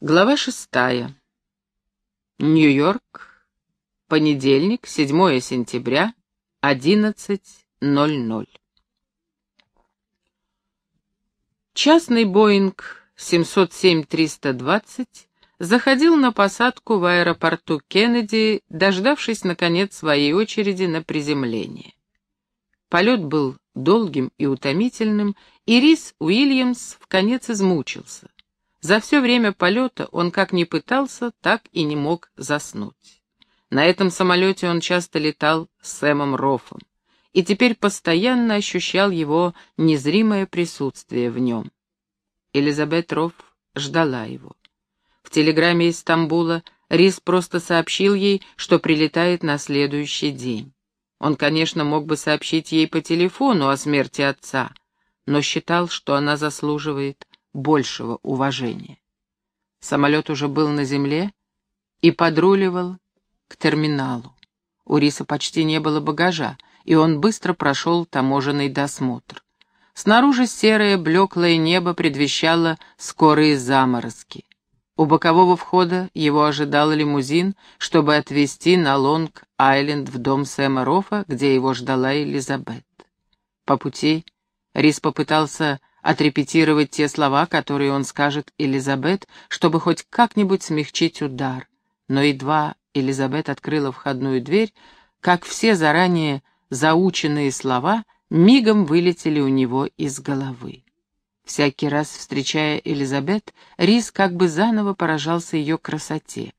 Глава шестая. Нью-Йорк. Понедельник, 7 сентября, 11.00. Частный Боинг 707-320 заходил на посадку в аэропорту Кеннеди, дождавшись, наконец, своей очереди на приземление. Полет был долгим и утомительным, и Рис Уильямс в конец измучился. За все время полета он как ни пытался, так и не мог заснуть. На этом самолете он часто летал с Сэмом Рофом, и теперь постоянно ощущал его незримое присутствие в нем. Элизабет Рофф ждала его. В телеграмме из Стамбула Рис просто сообщил ей, что прилетает на следующий день. Он, конечно, мог бы сообщить ей по телефону о смерти отца, но считал, что она заслуживает большего уважения. Самолет уже был на земле и подруливал к терминалу. У Риса почти не было багажа, и он быстро прошел таможенный досмотр. Снаружи серое блеклое небо предвещало скорые заморозки. У бокового входа его ожидал лимузин, чтобы отвезти на Лонг-Айленд в дом Сэма Рофа, где его ждала Элизабет. По пути Рис попытался отрепетировать те слова, которые он скажет Элизабет, чтобы хоть как-нибудь смягчить удар. Но едва Элизабет открыла входную дверь, как все заранее заученные слова мигом вылетели у него из головы. Всякий раз, встречая Элизабет, Рис как бы заново поражался ее красоте.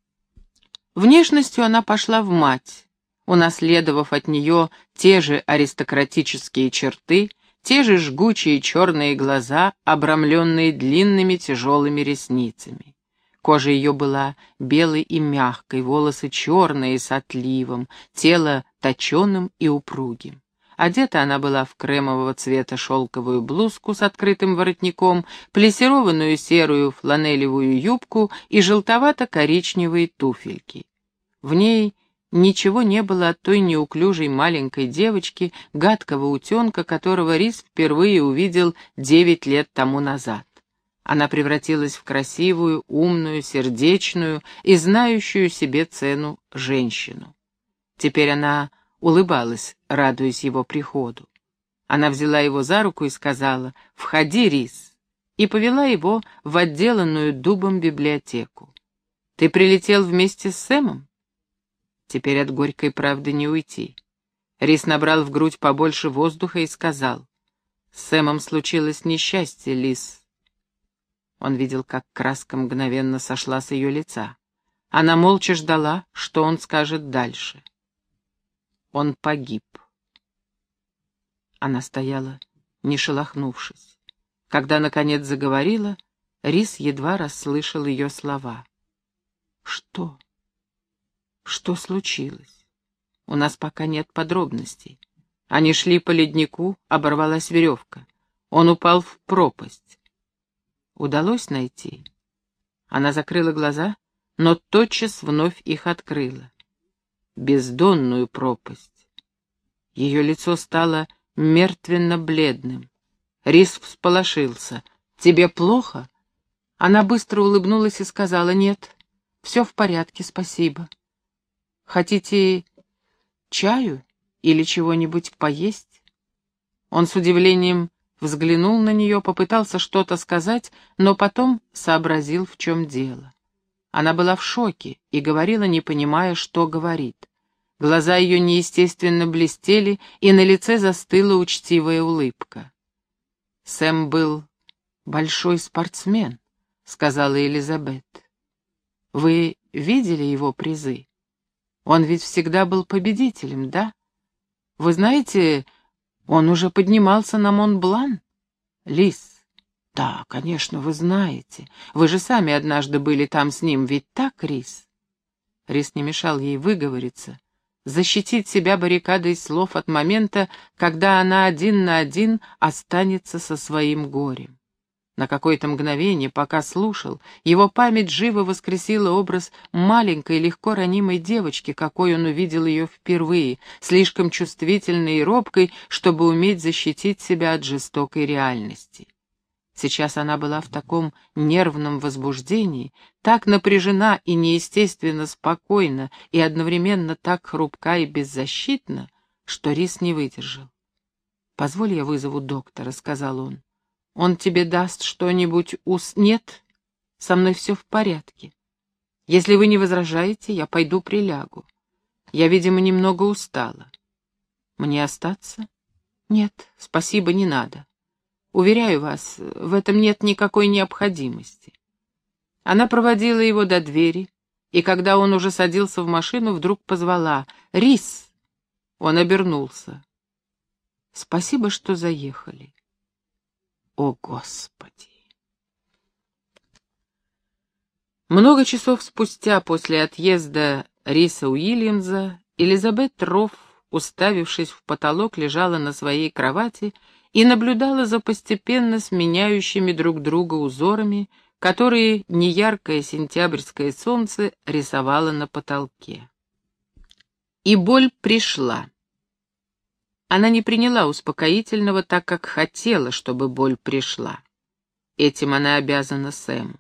Внешностью она пошла в мать, унаследовав от нее те же аристократические черты, те же жгучие черные глаза, обрамленные длинными тяжелыми ресницами. Кожа ее была белой и мягкой, волосы черные с отливом, тело точеным и упругим. Одета она была в кремового цвета шелковую блузку с открытым воротником, плессированную серую фланелевую юбку и желтовато-коричневые туфельки. В ней Ничего не было от той неуклюжей маленькой девочки, гадкого утенка, которого Рис впервые увидел девять лет тому назад. Она превратилась в красивую, умную, сердечную и знающую себе цену женщину. Теперь она улыбалась, радуясь его приходу. Она взяла его за руку и сказала «Входи, Рис», и повела его в отделанную дубом библиотеку. «Ты прилетел вместе с Сэмом?» Теперь от горькой правды не уйти. Рис набрал в грудь побольше воздуха и сказал. «С Сэмом случилось несчастье, Лис». Он видел, как краска мгновенно сошла с ее лица. Она молча ждала, что он скажет дальше. Он погиб. Она стояла, не шелохнувшись. Когда, наконец, заговорила, Рис едва расслышал ее слова. «Что?» Что случилось? У нас пока нет подробностей. Они шли по леднику, оборвалась веревка. Он упал в пропасть. Удалось найти? Она закрыла глаза, но тотчас вновь их открыла. Бездонную пропасть. Ее лицо стало мертвенно-бледным. Рис всполошился. «Тебе плохо?» Она быстро улыбнулась и сказала «Нет, все в порядке, спасибо». Хотите чаю или чего-нибудь поесть?» Он с удивлением взглянул на нее, попытался что-то сказать, но потом сообразил, в чем дело. Она была в шоке и говорила, не понимая, что говорит. Глаза ее неестественно блестели, и на лице застыла учтивая улыбка. «Сэм был большой спортсмен», — сказала Элизабет. «Вы видели его призы?» Он ведь всегда был победителем, да? Вы знаете, он уже поднимался на Монблан? Лис. Да, конечно, вы знаете. Вы же сами однажды были там с ним, ведь так, Рис? Рис не мешал ей выговориться, защитить себя баррикадой слов от момента, когда она один на один останется со своим горем. На какое-то мгновение, пока слушал, его память живо воскресила образ маленькой, легко ранимой девочки, какой он увидел ее впервые, слишком чувствительной и робкой, чтобы уметь защитить себя от жестокой реальности. Сейчас она была в таком нервном возбуждении, так напряжена и неестественно спокойна, и одновременно так хрупка и беззащитна, что Рис не выдержал. «Позволь, я вызову доктора», — сказал он. «Он тебе даст что-нибудь ус...» «Нет, со мной все в порядке. Если вы не возражаете, я пойду прилягу. Я, видимо, немного устала. Мне остаться? Нет, спасибо, не надо. Уверяю вас, в этом нет никакой необходимости. Она проводила его до двери, и когда он уже садился в машину, вдруг позвала «Рис!». Он обернулся. «Спасибо, что заехали». «О, Господи!» Много часов спустя после отъезда Риса Уильямса Элизабет Рофф, уставившись в потолок, лежала на своей кровати и наблюдала за постепенно сменяющими друг друга узорами, которые неяркое сентябрьское солнце рисовало на потолке. И боль пришла. Она не приняла успокоительного, так как хотела, чтобы боль пришла. Этим она обязана Сэму.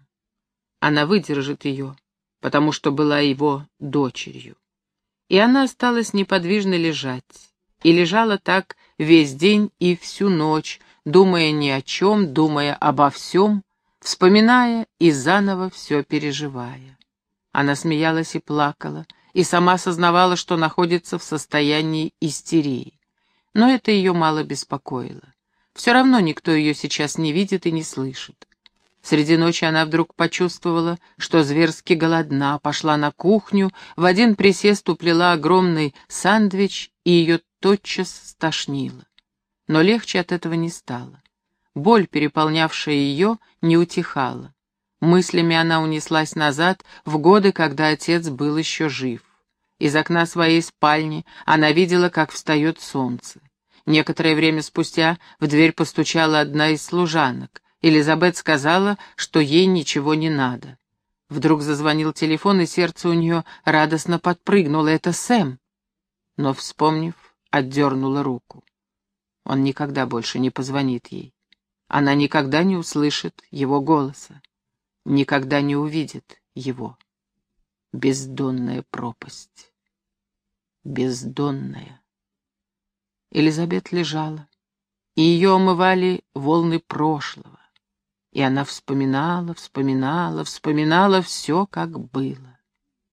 Она выдержит ее, потому что была его дочерью. И она осталась неподвижно лежать. И лежала так весь день и всю ночь, думая ни о чем, думая обо всем, вспоминая и заново все переживая. Она смеялась и плакала, и сама сознавала, что находится в состоянии истерии. Но это ее мало беспокоило. Все равно никто ее сейчас не видит и не слышит. Среди ночи она вдруг почувствовала, что зверски голодна, пошла на кухню, в один присест уплела огромный сандвич, и ее тотчас стошнило. Но легче от этого не стало. Боль, переполнявшая ее, не утихала. Мыслями она унеслась назад, в годы, когда отец был еще жив. Из окна своей спальни она видела, как встает солнце. Некоторое время спустя в дверь постучала одна из служанок. Элизабет сказала, что ей ничего не надо. Вдруг зазвонил телефон, и сердце у нее радостно подпрыгнуло. Это Сэм. Но, вспомнив, отдернула руку. Он никогда больше не позвонит ей. Она никогда не услышит его голоса, никогда не увидит его. Бездонная пропасть. Бездонная. Элизабет лежала, и ее омывали волны прошлого. И она вспоминала, вспоминала, вспоминала все, как было.